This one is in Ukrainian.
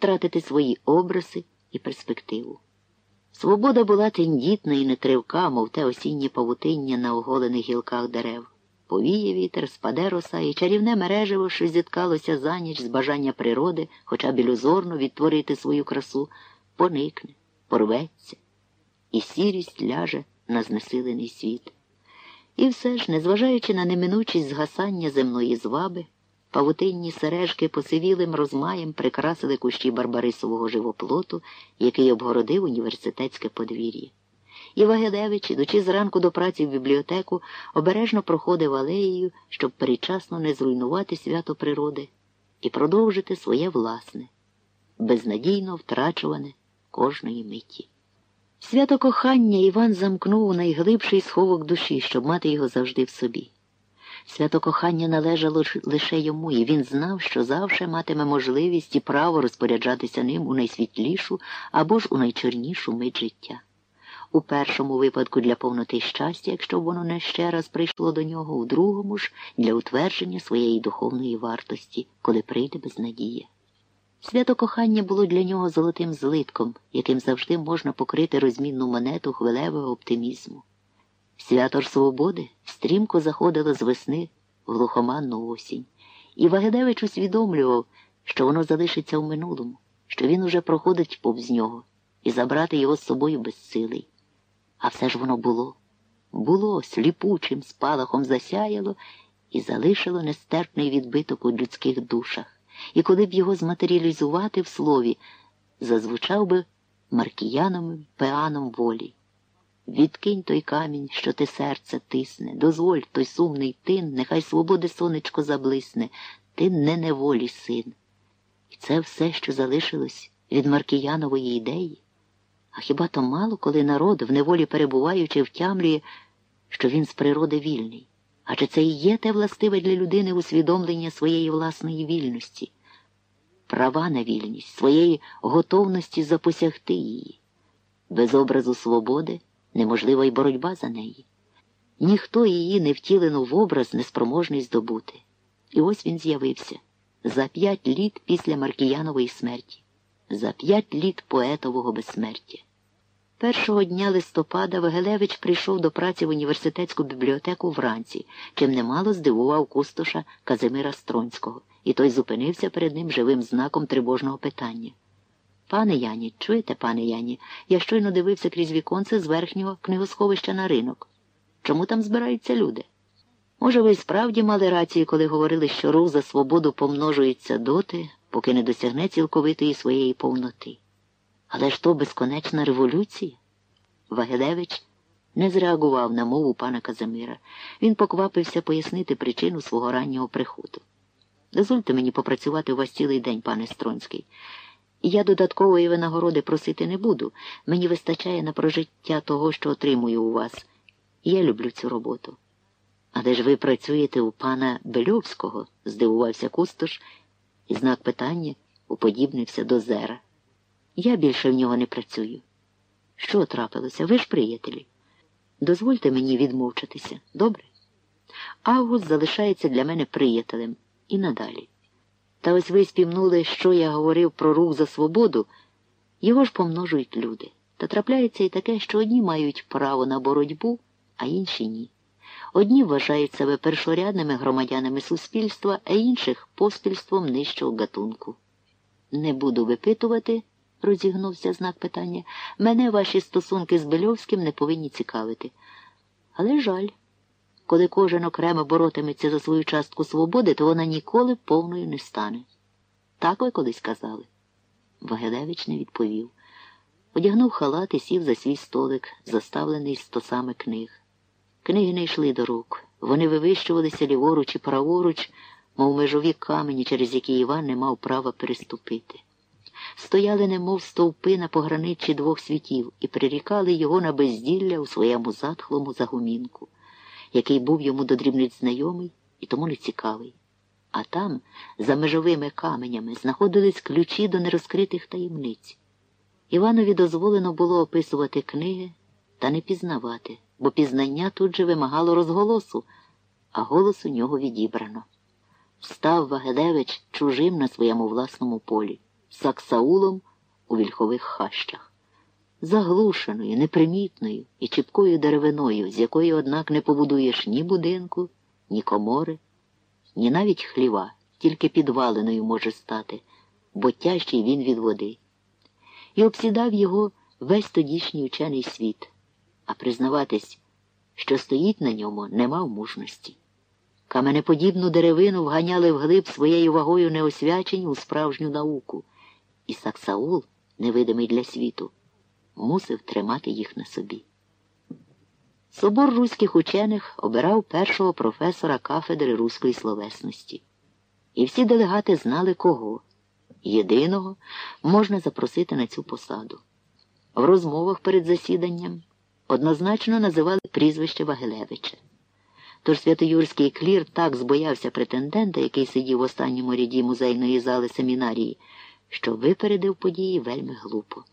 втратити свої образи і перспективу. Свобода була тендітна і нетривка, мов те осіннє павутиння на оголених гілках дерев. Повіє вітер, спаде роса, і чарівне мережево, що зіткалося за ніч з бажання природи, хоча б ілюзорно відтворити свою красу, поникне, порветься, і сірість ляже на знесилений світ. І все ж, незважаючи на неминучість згасання земної зваби, павутинні сережки посивілим розмаєм прикрасили кущі барбарисового живоплоту, який обгородив університетське подвір'я. І Вагедевич, ідучи зранку до праці в бібліотеку, обережно проходив алеєю, щоб передчасно не зруйнувати свято природи і продовжити своє власне, безнадійно втрачуване кожної миті. Свято кохання Іван замкнув у найглибший сховок душі, щоб мати його завжди в собі. Свято кохання належало лише йому, і він знав, що завше матиме можливість і право розпоряджатися ним у найсвітлішу або ж у найчорнішу мить життя. У першому випадку для повноти щастя, якщо воно не ще раз прийшло до нього, у другому ж для утвердження своєї духовної вартості, коли прийде безнадія. Свято кохання було для нього золотим злитком, яким завжди можна покрити розмінну монету хвилевого оптимізму. Свято ж свободи стрімко заходило з весни в глухоманну осінь, і Вагедевич усвідомлював, що воно залишиться в минулому, що він уже проходить повз нього, і забрати його з собою безсилий. А все ж воно було, було, сліпучим спалахом засяяло і залишило нестерпний відбиток у людських душах, і коли б його зматеріалізувати в слові, зазвучав би маркіяновим пеаном волі. Відкинь той камінь, що ти серце тисне, дозволь той сумний тин, нехай свободи сонечко заблисне, ти не неволі син. І це все, що залишилось від Маркіянової ідеї. А хіба то мало, коли народ, в неволі перебуваючи, втямлює, що він з природи вільний? Адже це і є те властиве для людини усвідомлення своєї власної вільності, права на вільність, своєї готовності запосягти її. Без образу свободи неможлива й боротьба за неї. Ніхто її не втілену в образ неспроможний здобути. І ось він з'явився за п'ять літ після Маркіянової смерті за п'ять літ поетового безсмертя. Першого дня листопада Вагелевич прийшов до праці в університетську бібліотеку вранці, чим немало здивував кустоша Казимира Стронського, і той зупинився перед ним живим знаком тривожного питання. Пане Яні, чуєте, пане Яні, я щойно дивився крізь віконце з верхнього книгосховища на ринок. Чому там збираються люди? Може, ви справді мали рацію, коли говорили, що рух за свободу помножується доти, поки не досягне цілковитої своєї повноти. Але ж то безконечна революція. Вагедевич не зреагував на мову пана Казимира. Він поквапився пояснити причину свого раннього приходу. Дозвольте мені попрацювати у вас цілий день, пане Стронський. Я додаткової винагороди просити не буду. Мені вистачає на прожиття того, що отримую у вас. Я люблю цю роботу. А де ж ви працюєте у пана Бельовського? здивувався Кустош і знак питання уподібнився до зера. Я більше в нього не працюю. Що трапилося? Ви ж приятелі. Дозвольте мені відмовчатися, добре? Август залишається для мене приятелем і надалі. Та ось ви співнули, що я говорив про рух за свободу, його ж помножують люди. Та трапляється і таке, що одні мають право на боротьбу, а інші ні. Одні вважають себе першорядними громадянами суспільства, а інших поспільством нижчого гатунку. Не буду випитувати, розігнувся знак питання, мене ваші стосунки з Бельовським не повинні цікавити. Але жаль, коли кожен окремо боротиметься за свою частку свободи, то вона ніколи повною не стане. Так ви колись казали. Вагедевич не відповів. Одягнув халат і сів за свій столик, заставлений стосами книг. Книги не йшли до рук. Вони вивищувалися ліворуч і праворуч, мов межові камені, через які Іван не мав права переступити. Стояли, немов стовпи на пограниччі двох світів, і прирікали його на безділля у своєму затхлому загумінку, який був йому до дрібниць знайомий і тому не цікавий. А там, за межовими каменями, знаходились ключі до нерозкритих таємниць. Іванові дозволено було описувати книги та не пізнавати бо пізнання тут же вимагало розголосу, а голос у нього відібрано. Став Вагедевич чужим на своєму власному полі. Саксаулом у вільхових хащах, заглушеною, непримітною і чіпкою деревиною, з якої, однак, не побудуєш ні будинку, ні комори, ні навіть хліва, тільки підваленою може стати, бо тяжчий він від води. І обсідав його весь тодішній учений світ, а признаватись, що стоїть на ньому, не мав мужності. Каменеподібну деревину вганяли вглиб своєю вагою неосвячень у справжню науку, і Саксаул, невидимий для світу, мусив тримати їх на собі. Собор руських учених обирав першого професора кафедри руської словесності. І всі делегати знали кого. Єдиного можна запросити на цю посаду. В розмовах перед засіданням однозначно називали прізвище Вагилевича. Тож святоюрський клір так збоявся претендента, який сидів в останньому ряді музейної зали семінарії, що випередив події вельми глупо.